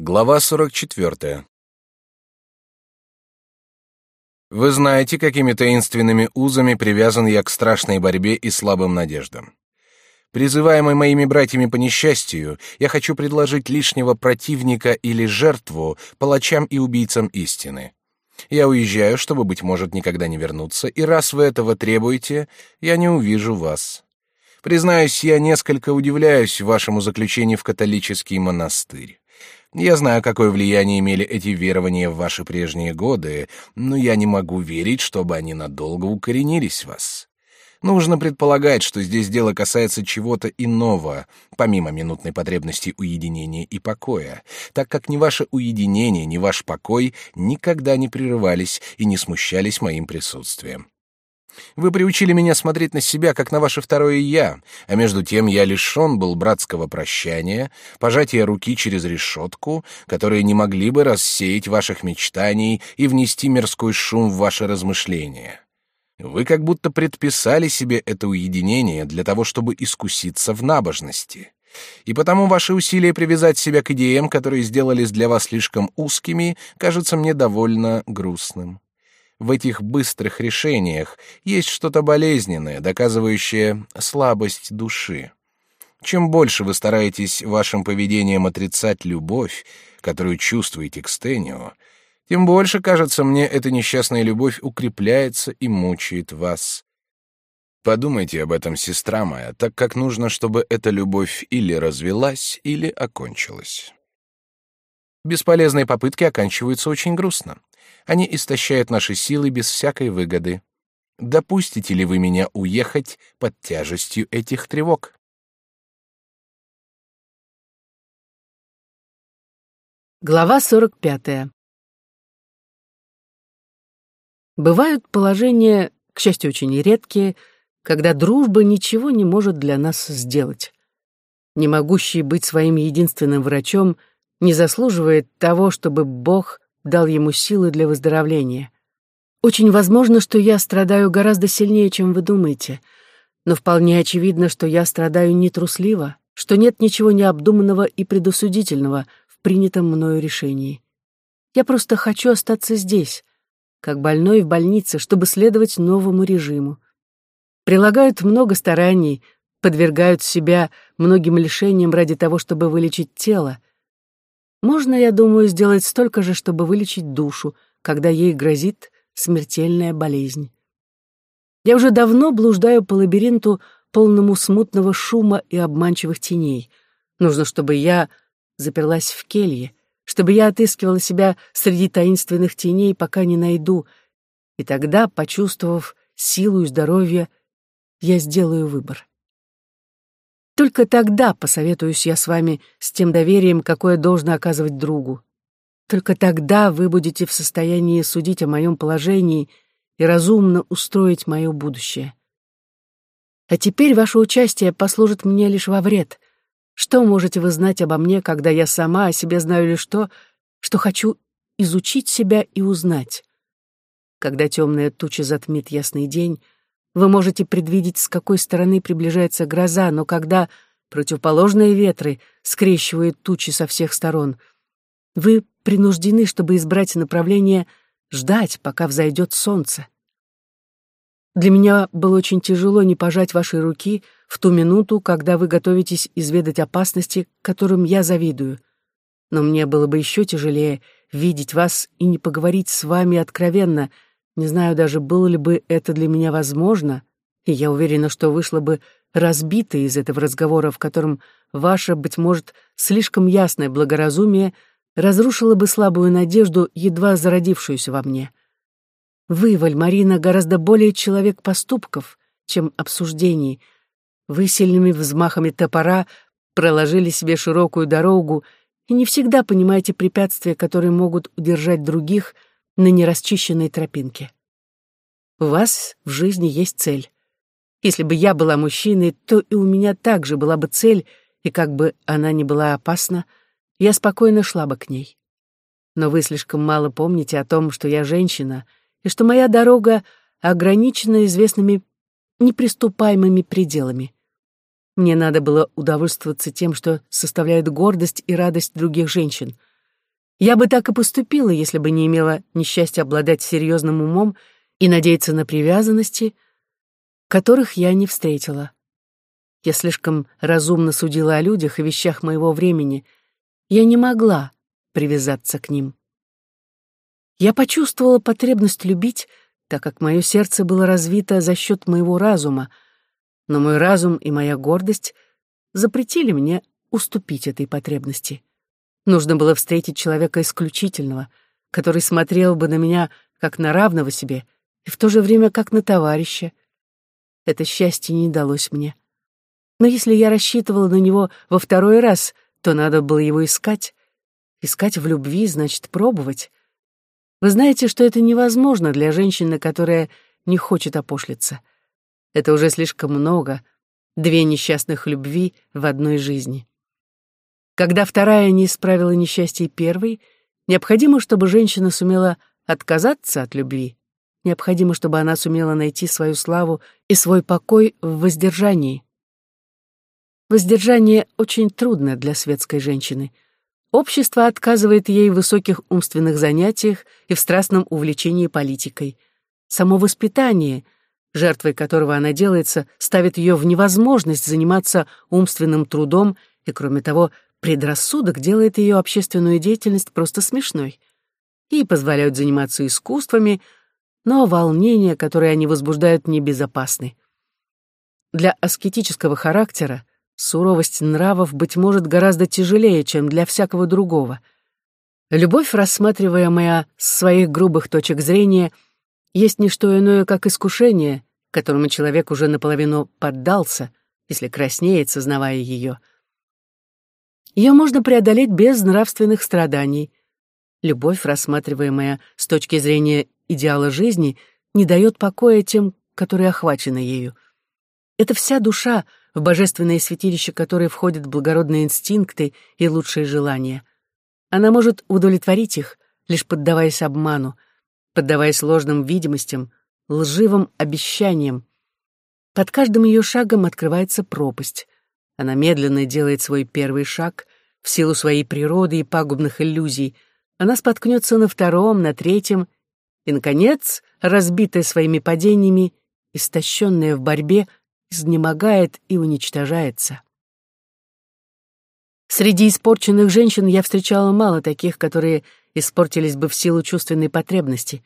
Глава 44. Вы знаете, какими таинственными узами привязан я к страшной борьбе и слабым надеждам. Призываемый моими братьями по несчастью, я хочу предложить лишнего противника или жертву палачам и убийцам истины. Я уезжаю, чтобы, быть может, никогда не вернуться, и раз вы этого требуете, я не увижу вас. Признаюсь, я несколько удивляюсь вашему заключению в католический монастырь. Я знаю, какое влияние имели эти верования в ваши прежние годы, но я не могу верить, чтобы они надолго укоренились в вас. Нужно предполагать, что здесь дело касается чего-то иного, помимо минутной потребности уединения и покоя, так как ни ваше уединение, ни ваш покой никогда не прерывались и не смущались моим присутствием. Вы приучили меня смотреть на себя, как на ваше второе «я», а между тем я лишен был братского прощания, пожатия руки через решетку, которые не могли бы рассеять ваших мечтаний и внести мирской шум в ваши размышления. Вы как будто предписали себе это уединение для того, чтобы искуситься в набожности. И потому ваши усилия привязать себя к идеям, которые сделались для вас слишком узкими, кажется мне довольно грустным. В этих быстрых решениях есть что-то болезненное, доказывающее слабость души. Чем больше вы стараетесь вашим поведением отрицать любовь, которую чувствуете к Стэнио, тем больше, кажется мне, эта несчастная любовь укрепляется и мучает вас. Подумайте об этом, сестра моя, так как нужно, чтобы эта любовь или развелась, или окончилась. Бесполезные попытки оканчиваются очень грустно. Они истощают наши силы без всякой выгоды. Допустите ли вы меня уехать под тяжестью этих тревог? Глава 45. Бывают положения, к счастью, очень редкие, когда дружба ничего не может для нас сделать. Не могущий быть своим единственным врачом не заслуживает того, чтобы Бог дал ему силы для выздоровления. Очень возможно, что я страдаю гораздо сильнее, чем вы думаете, но вполне очевидно, что я страдаю нетрусливо, что нет ничего необдуманного и предосудительного в принятом мною решении. Я просто хочу остаться здесь, как больной в больнице, чтобы следовать новому режиму. Прилагают много стараний, подвергают себя многим лишениям ради того, чтобы вылечить тело, можно, я думаю, сделать столько же, чтобы вылечить душу, когда ей грозит смертельная болезнь. Я уже давно блуждаю по лабиринту, полному смутного шума и обманчивых теней. Нужно, чтобы я заперлась в келье, чтобы я отыскивала себя среди таинственных теней, пока не найду, и тогда, почувствовав силу и здоровье, я сделаю выбор. Только тогда посоветуюсь я с вами с тем доверием, какое должно оказывать другу. Только тогда вы будете в состоянии судить о моем положении и разумно устроить мое будущее. А теперь ваше участие послужит мне лишь во вред. Что можете вы знать обо мне, когда я сама о себе знаю лишь то, что хочу изучить себя и узнать? Когда темная туча затмит ясный день, вы можете предвидеть, с какой стороны приближается гроза, но когда противоположные ветры скрещивают тучи со всех сторон, вы принуждены, чтобы избрать направление, ждать, пока взойдет солнце. Для меня было очень тяжело не пожать вашей руки в ту минуту, когда вы готовитесь изведать опасности, которым я завидую. Но мне было бы еще тяжелее видеть вас и не поговорить с вами откровенно — не знаю даже, было ли бы это для меня возможно, и я уверена, что вышла бы разбитой из этого разговора, в котором ваше, быть может, слишком ясное благоразумие разрушило бы слабую надежду, едва зародившуюся во мне. Вы, Вальмарина, гораздо более человек поступков, чем обсуждений. Вы сильными взмахами топора проложили себе широкую дорогу и не всегда понимаете препятствия, которые могут удержать других — на нерасчищенной тропинке. У вас в жизни есть цель. Если бы я была мужчиной, то и у меня также была бы цель, и как бы она ни была опасна, я спокойно шла бы к ней. Но вы слишком мало помните о том, что я женщина, и что моя дорога ограничена известными неприступаемыми пределами. Мне надо было удовольствоваться тем, что составляет гордость и радость других женщин — Я бы так и поступила, если бы не имела несчастья обладать серьезным умом и надеяться на привязанности, которых я не встретила. Я слишком разумно судила о людях и вещах моего времени. Я не могла привязаться к ним. Я почувствовала потребность любить, так как мое сердце было развито за счет моего разума, но мой разум и моя гордость запретили мне уступить этой потребности. Нужно было встретить человека исключительного, который смотрел бы на меня как на равного себе и в то же время как на товарища. Это счастье не далось мне. Но если я рассчитывала на него во второй раз, то надо было его искать. Искать в любви значит пробовать. Вы знаете, что это невозможно для женщины, которая не хочет опошлиться. Это уже слишком много. Две несчастных любви в одной жизни. Когда вторая не исправила несчастье первой, необходимо, чтобы женщина сумела отказаться от любви. Необходимо, чтобы она сумела найти свою славу и свой покой в воздержании. Воздержание очень трудно для светской женщины. Общество отказывает ей в высоких умственных занятиях и в страстном увлечении политикой. Само воспитание, жертвой которого она делается, ставит ее в невозможность заниматься умственным трудом и, кроме того, предрассудок делает ее общественную деятельность просто смешной. Ей позволяют заниматься искусствами, но волнения, которые они возбуждают, небезопасны. Для аскетического характера Суровость нравов, быть может, гораздо тяжелее, чем для всякого другого. Любовь, рассматриваемая с своих грубых точек зрения, есть не что иное, как искушение, которому человек уже наполовину поддался, если краснеет, сознавая ее. Ее можно преодолеть без нравственных страданий. Любовь, рассматриваемая с точки зрения идеала жизни, не дает покоя тем, которые охвачены ею. Это вся душа, в божественное святилище которое входят благородные инстинкты и лучшие желания. Она может удовлетворить их, лишь поддаваясь обману, поддаваясь ложным видимостям, лживым обещаниям. Под каждым ее шагом открывается пропасть. Она медленно делает свой первый шаг в силу своей природы и пагубных иллюзий. Она споткнется на втором, на третьем, и, наконец, разбитая своими падениями, истощенная в борьбе, изнемогает и уничтожается. Среди испорченных женщин я встречала мало таких, которые испортились бы в силу чувственной потребности.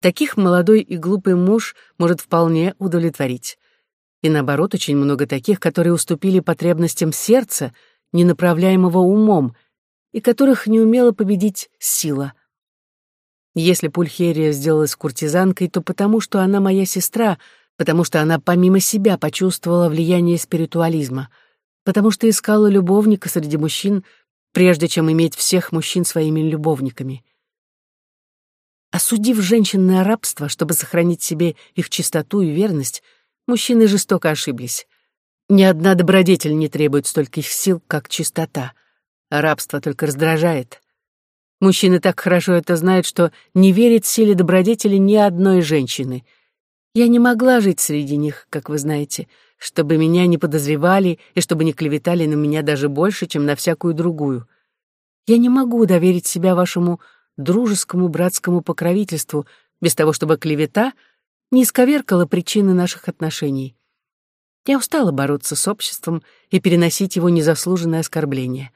Таких молодой и глупый муж может вполне удовлетворить. И наоборот, очень много таких, которые уступили потребностям сердца, не направляемого умом, и которых не умела победить сила. Если Пульхерия сделалась куртизанкой, то потому, что она моя сестра — потому что она помимо себя почувствовала влияние спиритуализма, потому что искала любовника среди мужчин, прежде чем иметь всех мужчин своими любовниками. Осудив женщин на рабство, чтобы сохранить себе их чистоту и верность, мужчины жестоко ошиблись. Ни одна добродетель не требует стольких сил, как чистота. Рабство только раздражает. Мужчины так хорошо это знают, что не верят силе добродетели ни одной женщины — я не могла жить среди них, как вы знаете, чтобы меня не подозревали и чтобы не клеветали на меня даже больше, чем на всякую другую. Я не могу доверить себя вашему дружескому братскому покровительству без того, чтобы клевета не исковеркала причины наших отношений. Я устала бороться с обществом и переносить его незаслуженное оскорбление.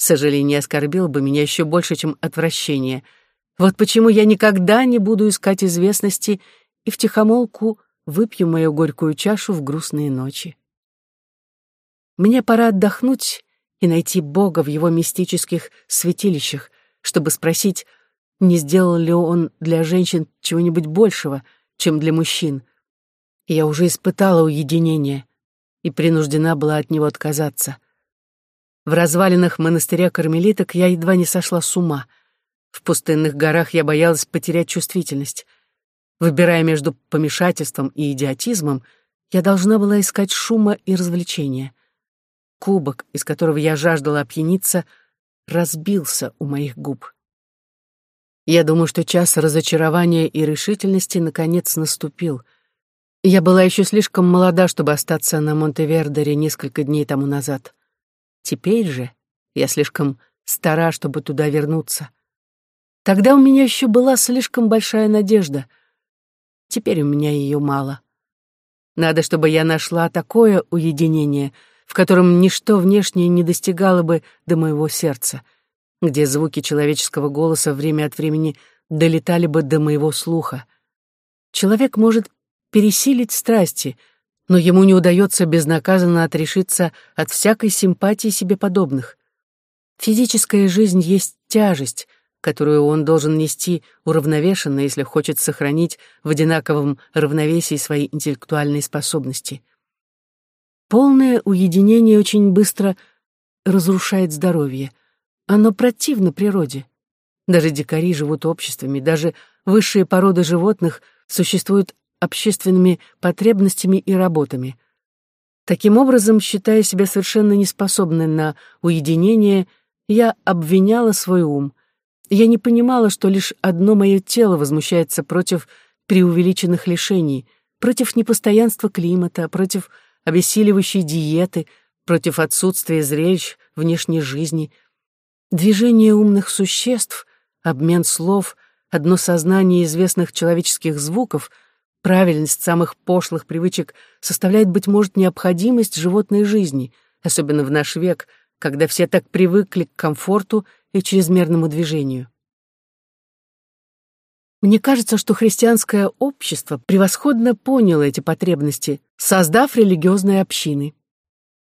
Сожаление оскорбило бы меня еще больше, чем отвращение. Вот почему я никогда не буду искать известности и втихомолку выпью мою горькую чашу в грустные ночи. Мне пора отдохнуть и найти Бога в его мистических святилищах, чтобы спросить, не сделал ли он для женщин чего-нибудь большего, чем для мужчин. Я уже испытала уединение и принуждена была от него отказаться. В развалинах монастыря кармелиток я едва не сошла с ума. В пустынных горах я боялась потерять чувствительность — Выбирая между помешательством и идиотизмом, я должна была искать шума и развлечения. Кубок, из которого я жаждала опьяниться, разбился у моих губ. Я думаю, что час разочарования и решительности наконец наступил. Я была еще слишком молода, чтобы остаться на Монтевердере несколько дней тому назад. Теперь же я слишком стара, чтобы туда вернуться. Тогда у меня еще была слишком большая надежда. Теперь у меня ее мало. Надо, чтобы я нашла такое уединение, в котором ничто внешнее не достигало бы до моего сердца, где звуки человеческого голоса время от времени долетали бы до моего слуха. Человек может пересилить страсти, но ему не удается безнаказанно отрешиться от всякой симпатии себе подобных. Физическая жизнь есть тяжесть, которую он должен нести уравновешенно, если хочет сохранить в одинаковом равновесии свои интеллектуальные способности. Полное уединение очень быстро разрушает здоровье. Оно противно природе. Даже дикари живут обществами, даже высшие породы животных существуют общественными потребностями и работами. Таким образом, считая себя совершенно неспособной на уединение, я обвиняла свой ум. Я не понимала, что лишь одно мое тело возмущается против преувеличенных лишений, против непостоянства климата, против обессиливающей диеты, против отсутствия зрелищ внешней жизни. Движение умных существ, обмен слов, одно сознание известных человеческих звуков, правильность самых пошлых привычек составляет, быть может, необходимость животной жизни, особенно в наш век — когда все так привыкли к комфорту и чрезмерному движению. Мне кажется, что христианское общество превосходно поняло эти потребности, создав религиозные общины.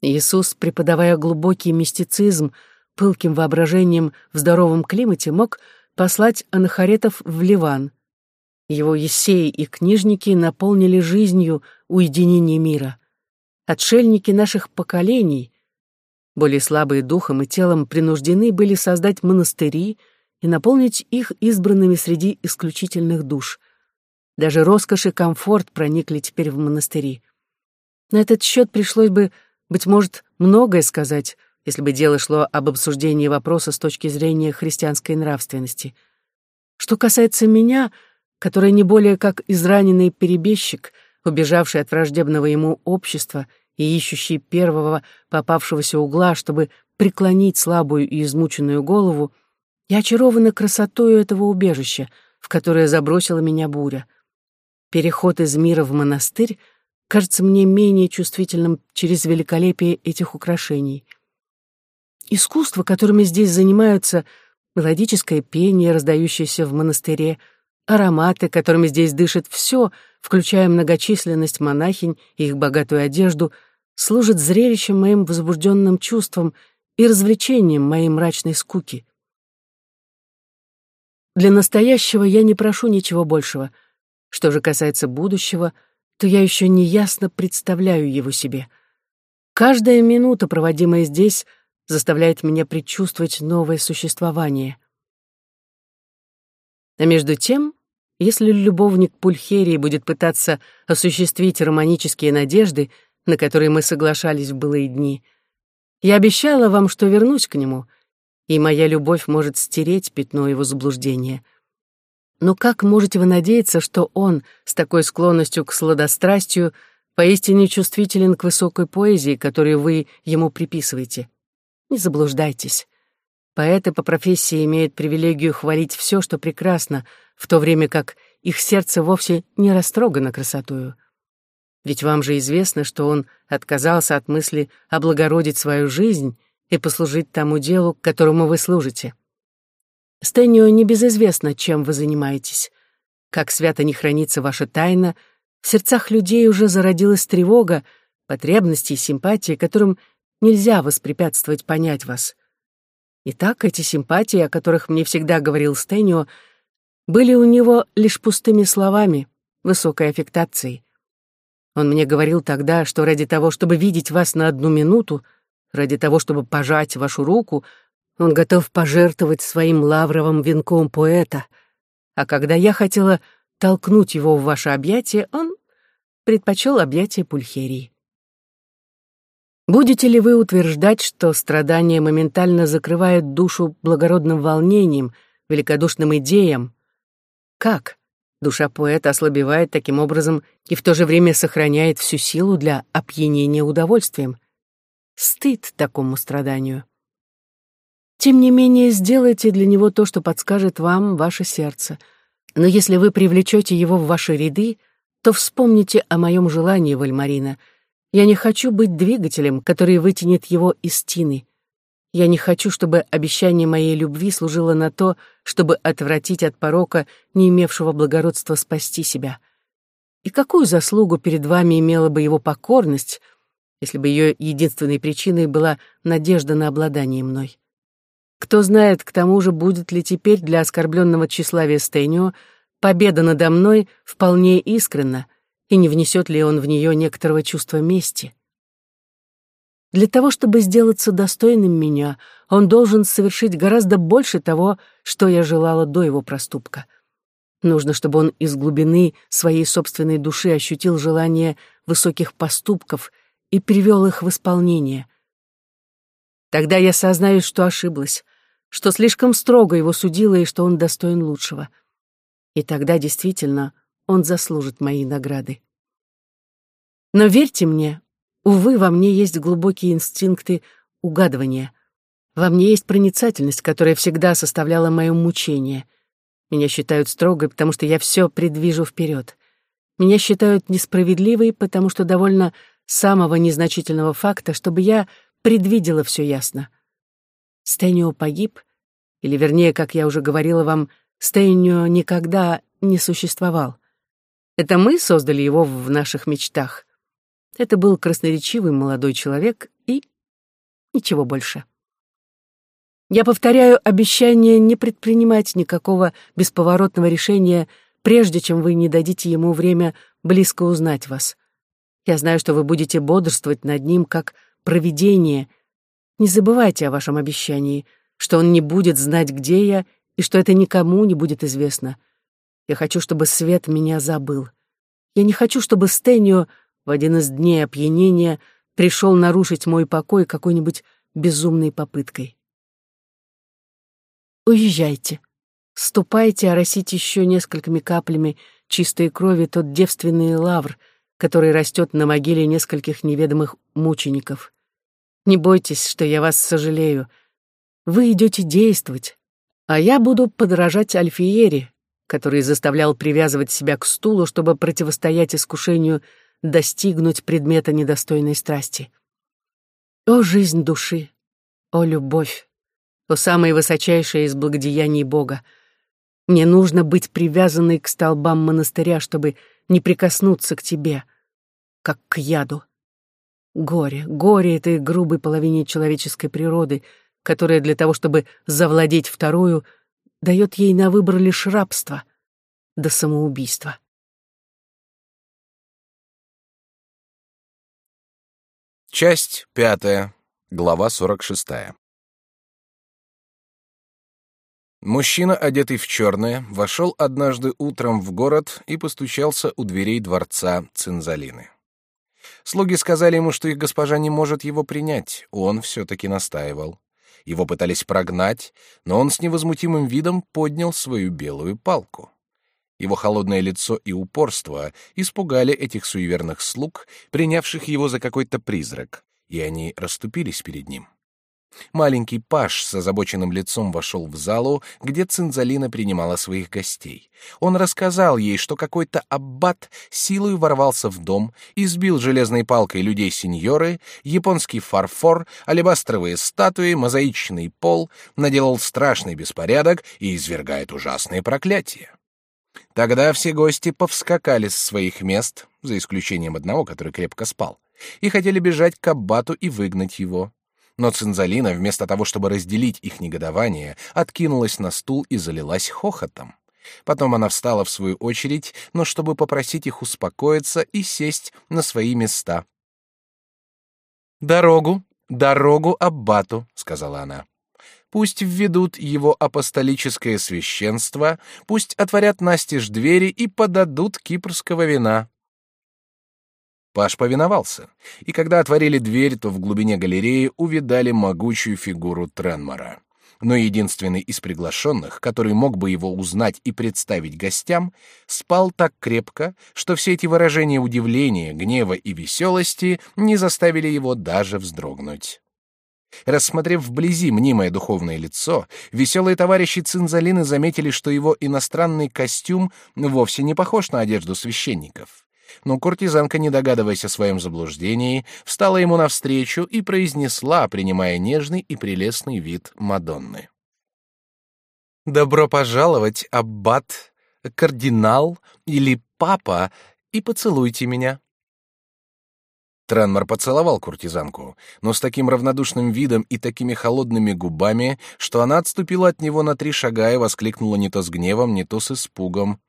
Иисус, преподавая глубокий мистицизм, пылким воображением в здоровом климате, мог послать анахаретов в Ливан. Его ессеи и книжники наполнили жизнью уединение мира. Отшельники наших поколений, более слабые духом и телом принуждены были создать монастыри и наполнить их избранными среди исключительных душ. Даже роскошь и комфорт проникли теперь в монастыри. На этот счет пришлось бы, быть может, многое сказать, если бы дело шло об обсуждении вопроса с точки зрения христианской нравственности. Что касается меня, которая не более как израненный перебежчик, убежавший от враждебного ему общества и ищущий первого попавшегося угла, чтобы преклонить слабую и измученную голову, я очарована красотою этого убежища, в которое забросила меня буря. Переход из мира в монастырь кажется мне менее чувствительным через великолепие этих украшений. Искусство, которыми здесь занимаются, мелодическое пение, раздающееся в монастыре, ароматы, которыми здесь дышит все, включая многочисленность монахинь и их богатую одежду — служит зрелищем моим возбужденным чувствам и развлечением моей мрачной скуки. Для настоящего я не прошу ничего большего. Что же касается будущего, то я еще неясно представляю его себе. Каждая минута, проводимая здесь, заставляет меня предчувствовать новое существование. А между тем, если любовник Пульхерии будет пытаться осуществить романические надежды, на которые мы соглашались в былые дни. Я обещала вам, что вернусь к нему, и моя любовь может стереть пятно его заблуждения. Но как можете вы надеяться, что он, с такой склонностью к сладострастию, поистине чувствителен к высокой поэзии, которую вы ему приписываете? Не заблуждайтесь. Поэты по профессии имеют привилегию хвалить все, что прекрасно, в то время как их сердце вовсе не растрогано красотою. Ведь вам же известно, что он отказался от мысли облагородить свою жизнь и послужить тому делу, которому вы служите. Стэнио небезызвестно, чем вы занимаетесь. Как свято не хранится ваша тайна, в сердцах людей уже зародилась тревога, потребности и симпатии, которым нельзя воспрепятствовать понять вас. Итак, эти симпатии, о которых мне всегда говорил Стэнио, были у него лишь пустыми словами, высокой аффектацией. Он мне говорил тогда, что ради того, чтобы видеть вас на одну минуту, ради того, чтобы пожать вашу руку, он готов пожертвовать своим лавровым венком поэта. А когда я хотела толкнуть его в ваше объятие, он предпочел объятие пульхерии. Будете ли вы утверждать, что страдание моментально закрывает душу благородным волнением, великодушным идеям? Как? Душа поэта ослабевает таким образом и в то же время сохраняет всю силу для опьянения удовольствием. Стыд такому страданию. Тем не менее, сделайте для него то, что подскажет вам ваше сердце. Но если вы привлечете его в ваши ряды, то вспомните о моем желании, Вальмарина. Я не хочу быть двигателем, который вытянет его из тины. Я не хочу, чтобы обещание моей любви служило на то, чтобы отвратить от порока, не имевшего благородства спасти себя. И какую заслугу перед вами имела бы его покорность, если бы ее единственной причиной была надежда на обладание мной? Кто знает, к тому же, будет ли теперь для оскорбленного тщеславия Стэнио победа надо мной вполне искренна, и не внесет ли он в нее некоторого чувства мести? Для того, чтобы сделаться достойным меня, он должен совершить гораздо больше того, что я желала до его проступка. Нужно, чтобы он из глубины своей собственной души ощутил желание высоких поступков и привел их в исполнение. Тогда я сознаюсь, что ошиблась, что слишком строго его судила и что он достоин лучшего. И тогда действительно он заслужит моей награды. Но верьте мне, Увы, во мне есть глубокие инстинкты угадывания. Во мне есть проницательность, которая всегда составляла мое мучение. Меня считают строгой, потому что я все предвижу вперед. Меня считают несправедливой, потому что довольно самого незначительного факта, чтобы я предвидела все ясно. Стэнио погиб, или, вернее, как я уже говорила вам, Стэнио никогда не существовал. Это мы создали его в наших мечтах. Это был красноречивый молодой человек и ничего больше. Я повторяю обещание не предпринимать никакого бесповоротного решения, прежде чем вы не дадите ему время близко узнать вас. Я знаю, что вы будете бодрствовать над ним как провидение. Не забывайте о вашем обещании, что он не будет знать, где я, и что это никому не будет известно. Я хочу, чтобы свет меня забыл. Я не хочу, чтобы Стэнио в один из дней опьянения пришел нарушить мой покой какой-нибудь безумной попыткой. Уезжайте. Ступайте оросить еще несколькими каплями чистой крови тот девственный лавр, который растет на могиле нескольких неведомых мучеников. Не бойтесь, что я вас сожалею. Вы идете действовать, а я буду подражать Альфиере, который заставлял привязывать себя к стулу, чтобы противостоять искушению достигнуть предмета недостойной страсти. О, жизнь души! О, любовь! О, самое высочайшее из благодеяний Бога! Мне нужно быть привязанной к столбам монастыря, чтобы не прикоснуться к тебе, как к яду. Горе, горе этой грубой половине человеческой природы, которая для того, чтобы завладеть вторую, дает ей на выбор лишь рабство до самоубийства. Часть пятая, глава сорок шестая. Мужчина, одетый в черное, вошел однажды утром в город и постучался у дверей дворца Цинзалины. Слуги сказали ему, что их госпожа не может его принять, он все-таки настаивал. Его пытались прогнать, но он с невозмутимым видом поднял свою белую палку. Его холодное лицо и упорство испугали этих суеверных слуг, принявших его за какой-то призрак, и они расступились перед ним. Маленький паш с озабоченным лицом вошел в залу, где Цинзалина принимала своих гостей. Он рассказал ей, что какой-то аббат силой ворвался в дом, избил железной палкой людей сеньоры, японский фарфор, алебастровые статуи, мозаичный пол, наделал страшный беспорядок и извергает ужасные проклятия. Тогда все гости повскакали с своих мест, за исключением одного, который крепко спал, и хотели бежать к аббату и выгнать его. Но Цинзалина, вместо того, чтобы разделить их негодование, откинулась на стул и залилась хохотом. Потом она встала в свою очередь, но чтобы попросить их успокоиться и сесть на свои места. «Дорогу, дорогу аббату», — сказала она пусть введут его апостолическое священство, пусть отворят настежь двери и подадут кипрского вина. Паш повиновался, и когда отворили дверь, то в глубине галереи увидали могучую фигуру Тренмора. Но единственный из приглашенных, который мог бы его узнать и представить гостям, спал так крепко, что все эти выражения удивления, гнева и веселости не заставили его даже вздрогнуть. Рассмотрев вблизи мнимое духовное лицо, веселые товарищи Цинзалины заметили, что его иностранный костюм вовсе не похож на одежду священников. Но куртизанка, не догадываясь о своем заблуждении, встала ему навстречу и произнесла, принимая нежный и прелестный вид Мадонны. «Добро пожаловать, аббат, кардинал или папа, и поцелуйте меня». Тренмор поцеловал куртизанку, но с таким равнодушным видом и такими холодными губами, что она отступила от него на три шага и воскликнула не то с гневом, не то с испугом.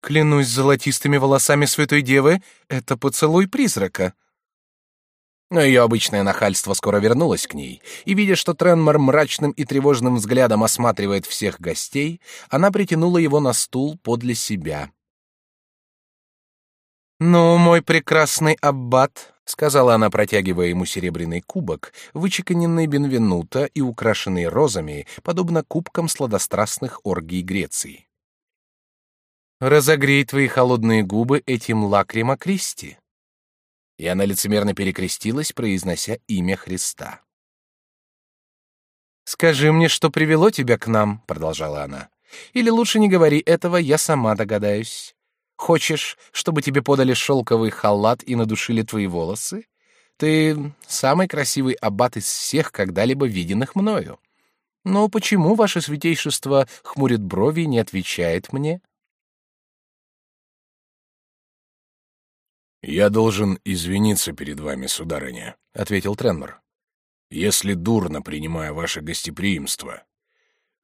«Клянусь золотистыми волосами святой девы, это поцелуй призрака». Но ее обычное нахальство скоро вернулось к ней, и, видя, что Тренмор мрачным и тревожным взглядом осматривает всех гостей, она притянула его на стул подле себя. «Ну, мой прекрасный аббат», — сказала она, протягивая ему серебряный кубок, вычеканенный Бенвенуто и украшенный розами, подобно кубкам сладострастных оргий Греции. «Разогрей твои холодные губы этим лакрима Кристи». И она лицемерно перекрестилась, произнося имя Христа. «Скажи мне, что привело тебя к нам», — продолжала она. «Или лучше не говори этого, я сама догадаюсь. Хочешь, чтобы тебе подали шелковый халат и надушили твои волосы? Ты самый красивый аббат из всех когда-либо виденных мною. Но почему ваше святейшество хмурит брови и не отвечает мне? Я должен извиниться перед вами, сударыня, ответил Тренмор. Если дурно принимаю ваше гостеприимство.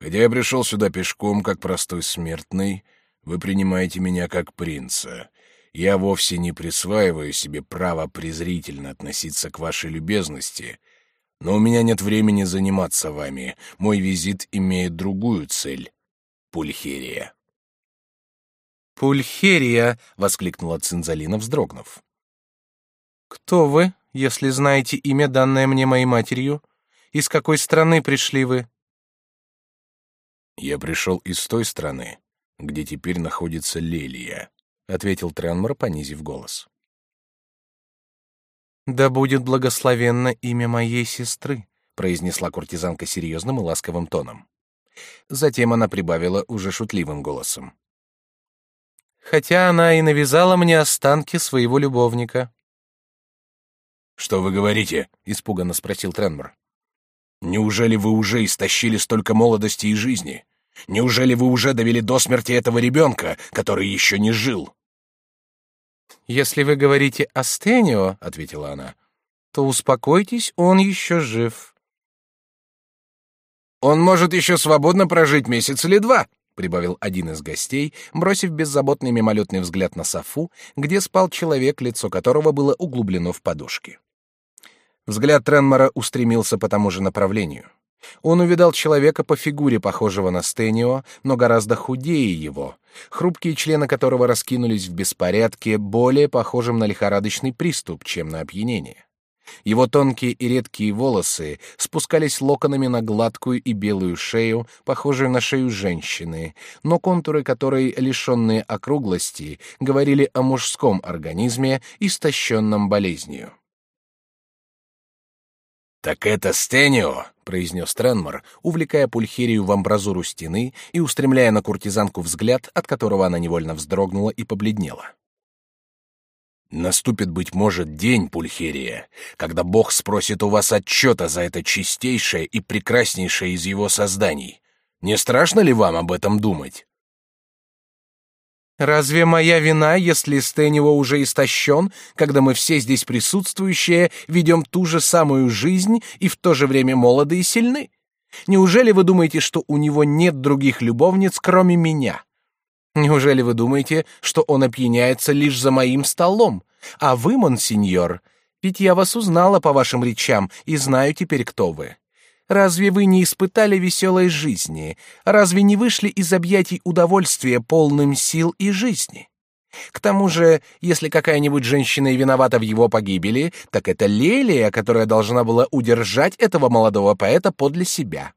Хотя я пришел сюда пешком, как простой смертный, вы принимаете меня как принца. Я вовсе не присваиваю себе право презрительно относиться к вашей любезности, но у меня нет времени заниматься вами. Мой визит имеет другую цель — Пульхерия». «Пульхерия!» — воскликнула Цинзалина, вздрогнув. «Кто вы, если знаете имя, данное мне моей матерью? Из какой страны пришли вы?» «Я пришел из той страны, где теперь находится Лелия», — ответил Тренмор, понизив голос. «Да будет благословенно имя моей сестры», — произнесла куртизанка серьезным и ласковым тоном. Затем она прибавила уже шутливым голосом. «Хотя она и навязала мне останки своего любовника». «Что вы говорите?» — испуганно спросил Тренмор. «Неужели вы уже истощили столько молодости и жизни? Неужели вы уже довели до смерти этого ребенка, который еще не жил?» «Если вы говорите о Стенио, — ответила она, — то успокойтесь, он еще жив». «Он может еще свободно прожить месяц или два», — прибавил один из гостей, бросив беззаботный мимолетный взгляд на Софу, где спал человек, лицо которого было углублено в подушки. Взгляд Тренмора устремился по тому же направлению. Он увидал человека по фигуре, похожего на Стенио, но гораздо худее его, хрупкие члены которого раскинулись в беспорядке, более похожим на лихорадочный приступ, чем на опьянение. Его тонкие и редкие волосы спускались локонами на гладкую и белую шею, похожую на шею женщины, но контуры которой, лишенные округлости, говорили о мужском организме, истощенном болезнью. «Так это Стенио!» — произнес Тренмор, увлекая Пульхерию в амбразуру стены и устремляя на куртизанку взгляд, от которого она невольно вздрогнула и побледнела. «Наступит, быть может, день, Пульхерия, когда Бог спросит у вас отчета за это чистейшее и прекраснейшее из его созданий. Не страшно ли вам об этом думать?» Разве моя вина, если Стэнио уже истощен, когда мы все здесь присутствующие ведем ту же самую жизнь и в то же время молоды и сильны? Неужели вы думаете, что у него нет других любовниц, кроме меня? Неужели вы думаете, что он опьяняется лишь за моим столом? А вы, монсеньор, ведь я вас узнала по вашим речам и знаю теперь, кто вы. Разве вы не испытали веселой жизни? Разве не вышли из объятий удовольствия полным сил и жизни? К тому же, если какая-нибудь женщина и виновата в его погибели, так это Лелия, которая должна была удержать этого молодого поэта подле себя.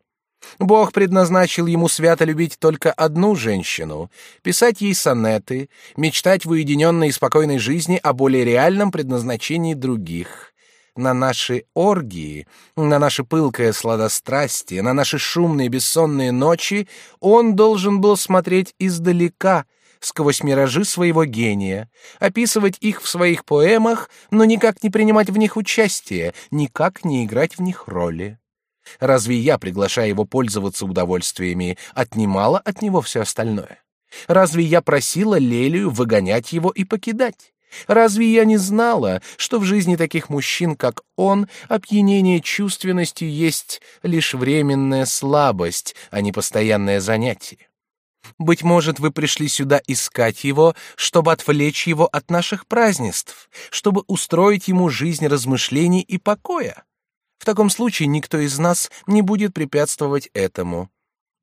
Бог предназначил ему свято любить только одну женщину, писать ей сонеты, мечтать в уединенной и спокойной жизни о более реальном предназначении других. На наши оргии, на наше пылкое сладострастие, на наши шумные бессонные ночи он должен был смотреть издалека, сквозь миражи своего гения, описывать их в своих поэмах, но никак не принимать в них участие, никак не играть в них роли. Разве я, приглашая его пользоваться удовольствиями, отнимала от него все остальное? Разве я просила Лелию выгонять его и покидать? Разве я не знала, что в жизни таких мужчин, как он, опьянение чувственностью есть лишь временная слабость, а не постоянное занятие? Быть может, вы пришли сюда искать его, чтобы отвлечь его от наших празднеств, чтобы устроить ему жизнь размышлений и покоя. В таком случае никто из нас не будет препятствовать этому.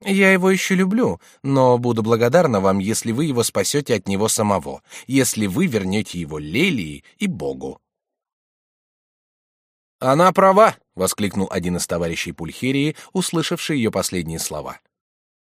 Я его еще люблю, но буду благодарна вам, если вы его спасете от него самого, если вы вернете его Лелии и Богу. Она права, воскликнул один из товарищей Пульхерии, услышавший ее последние слова.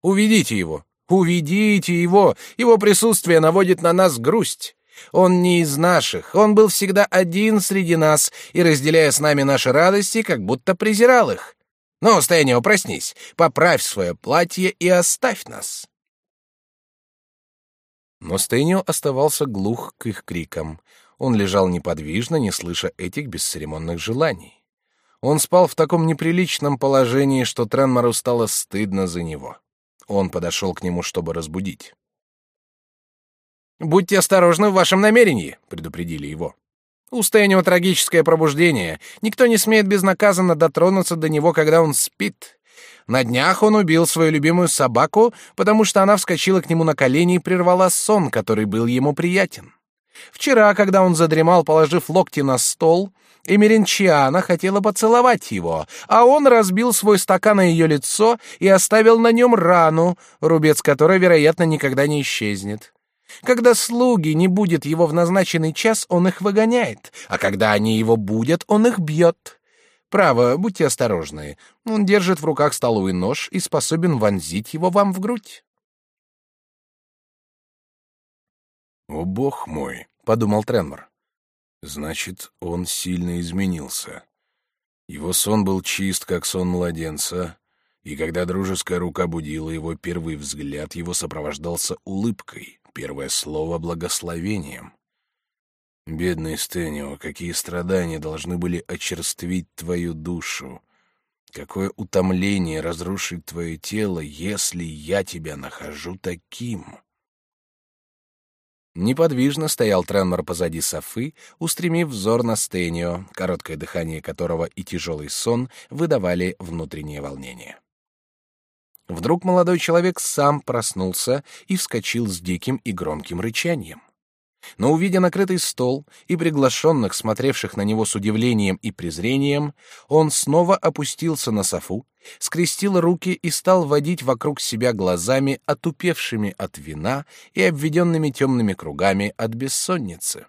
Уведите его, уведите его, его присутствие наводит на нас грусть. Он не из наших, он был всегда один среди нас и, разделяя с нами наши радости, как будто презирал их. Ну, Стэнио, проснись, поправь свое платье и оставь нас. Но Стэнио оставался глух к их крикам. Он лежал неподвижно, не слыша этих бесцеремонных желаний. Он спал в таком неприличном положении, что Тренмору стало стыдно за него. Он подошел к нему, чтобы разбудить. «Будьте осторожны в вашем намерении», — предупредили его. У Стэнио трагическое пробуждение. Никто не смеет безнаказанно дотронуться до него, когда он спит. На днях он убил свою любимую собаку, потому что она вскочила к нему на колени и прервала сон, который был ему приятен. Вчера, когда он задремал, положив локти на стол, Эмеренчиана хотела поцеловать его, а он разбил свой стакан на ее лицо и оставил на нем рану, рубец которой, вероятно, никогда не исчезнет. Когда слуги не будет его в назначенный час, он их выгоняет, а когда они его будут, он их бьет. Право, будьте осторожны. Он держит в руках столовый нож и способен вонзить его вам в грудь. О бог мой, подумал Тренмор. Значит, он сильно изменился. Его сон был чист, как сон младенца, и когда дружеская рука будила его, первый взгляд его сопровождался улыбкой, первое слово благословением. Бедный Стэнио, какие страдания должны были очерствить твою душу. Какое утомление разрушить твое тело, если я тебя нахожу таким. Неподвижно стоял Тренмор позади Софы, устремив взор на Стэнио, короткое дыхание которого и тяжелый сон выдавали внутреннее волнение. Вдруг молодой человек сам проснулся и вскочил с диким и громким рычанием. Но увидя накрытый стол и приглашенных, смотревших на него с удивлением и презрением, он снова опустился на софу, скрестил руки и стал водить вокруг себя глазами, отупевшими от вина и обведенными темными кругами от бессонницы.